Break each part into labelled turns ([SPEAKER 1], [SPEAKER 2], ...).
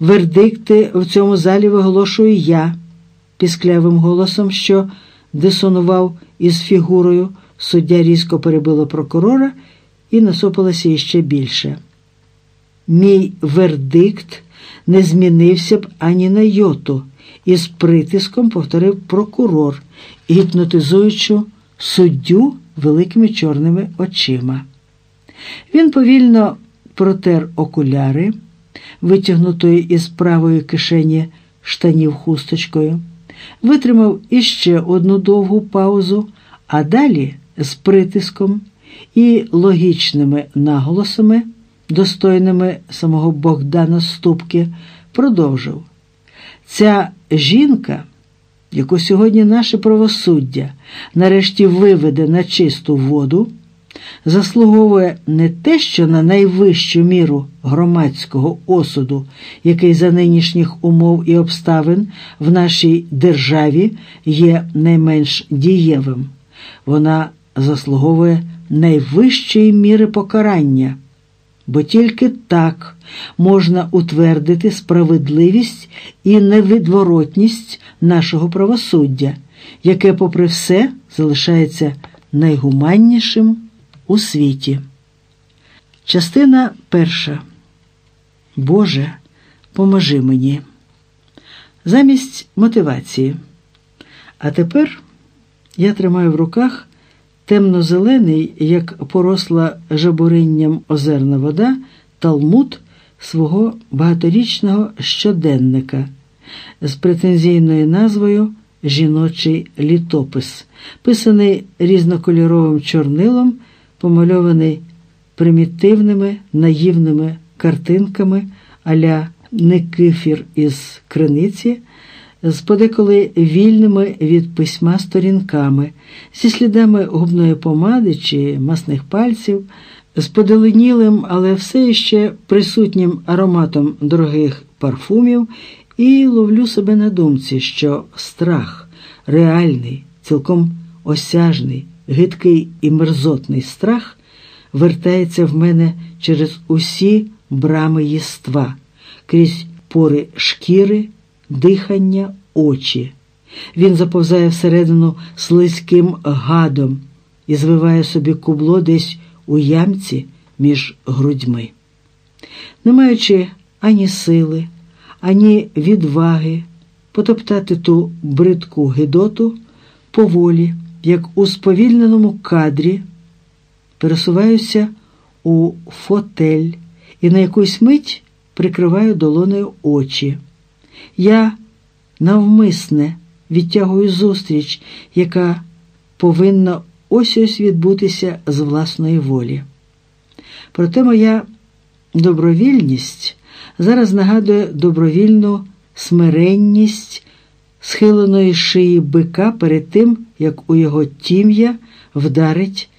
[SPEAKER 1] Вердикти в цьому залі виголошую я, пісклявим голосом, що дисонував із фігурою, суддя різко перебила прокурора і насупилася іще більше. Мій вердикт не змінився б ані на йоту, із притиском повторив прокурор, гіпнотизуючи суддю великими чорними очима. Він повільно протер окуляри, витягнутої із правої кишені штанів хусточкою, витримав іще одну довгу паузу, а далі з притиском і логічними наголосами, достойними самого Богдана Ступки, продовжив. Ця жінка, яку сьогодні наше правосуддя нарешті виведе на чисту воду, заслуговує не те, що на найвищу міру громадського осуду, який за нинішніх умов і обставин в нашій державі є найменш дієвим, вона заслуговує найвищої міри покарання, бо тільки так можна утвердити справедливість і невідворотність нашого правосуддя, яке, попри все, залишається найгуманнішим у світі. Частина перша. Боже, поможи мені. Замість мотивації. А тепер я тримаю в руках темно-зелений, як поросла жабуринням озерна вода, талмуд свого багаторічного щоденника з претензійною назвою Жіночий літопис, писаний різнокольоровим чорнилом, помальований примітивними наївними картинками аля Никифір із криниці, з подеколи вільними від письма сторінками, зі слідами губної помади чи масних пальців, з поделенілим, але все ще присутнім ароматом дорогих парфумів, і ловлю себе на думці, що страх, реальний, цілком осяжний, гидкий і мерзотний страх вертається в мене через усі брами єства, крізь пори шкіри, дихання, очі. Він заповзає всередину слизьким гадом і звиває собі кубло десь у ямці між грудьми. Не маючи ані сили, ані відваги потоптати ту бридку гидоту поволі, як у сповільненому кадрі, пересуваюся у фотель і на якусь мить прикриваю долоною очі. Я навмисне відтягую зустріч, яка повинна ось ось відбутися з власної волі. Проте моя добровільність зараз нагадує добровільну смиренність схиленої шиї бика перед тим, як у його тім'я вдарить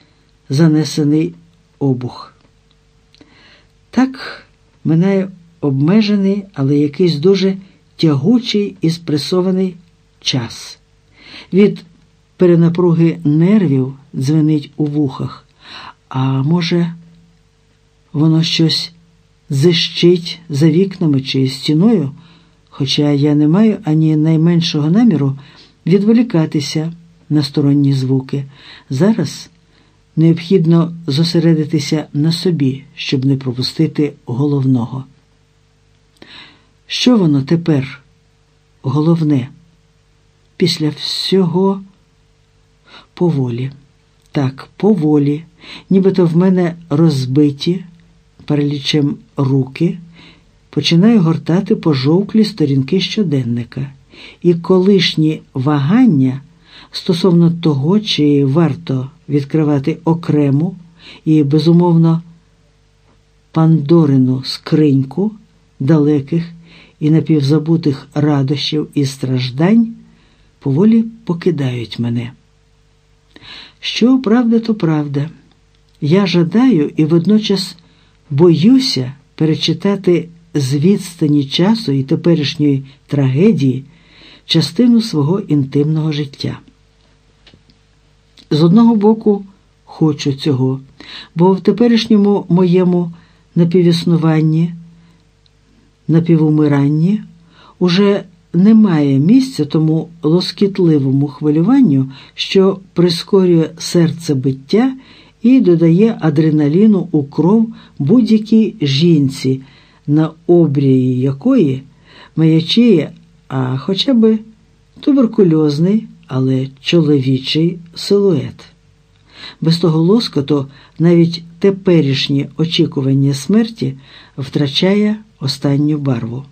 [SPEAKER 1] занесений обух. Так минає обмежений, але якийсь дуже тягучий і спресований час. Від перенапруги нервів дзвенить у вухах, а може, воно щось зищить за вікнами чи стіною, хоча я не маю ані найменшого наміру відволікатися на сторонні звуки. Зараз необхідно зосередитися на собі, щоб не пропустити головного. Що воно тепер головне? Після всього поволі. Так, поволі, нібито в мене розбиті паралічем руки, починаю гортати пожовклі сторінки щоденника, і колишні вагання стосовно того, чи варто відкривати окрему і, безумовно, пандорину скриньку далеких і напівзабутих радощів і страждань, поволі покидають мене. Що правда, то правда. Я жадаю і водночас боюся перечитати з відстані часу і теперішньої трагедії частину свого інтимного життя. З одного боку, хочу цього, бо в теперішньому моєму напівіснуванні напівумиранні уже немає місця тому лоскітливому хвилюванню, що прискорює серцебиття і додає адреналіну у кров будь-якій жінці, на обрії якої маячіє, а хоча б туберкульозний, але чоловічий силует. Без того лоскоту навіть теперішнє очікування смерті втрачає останню барву.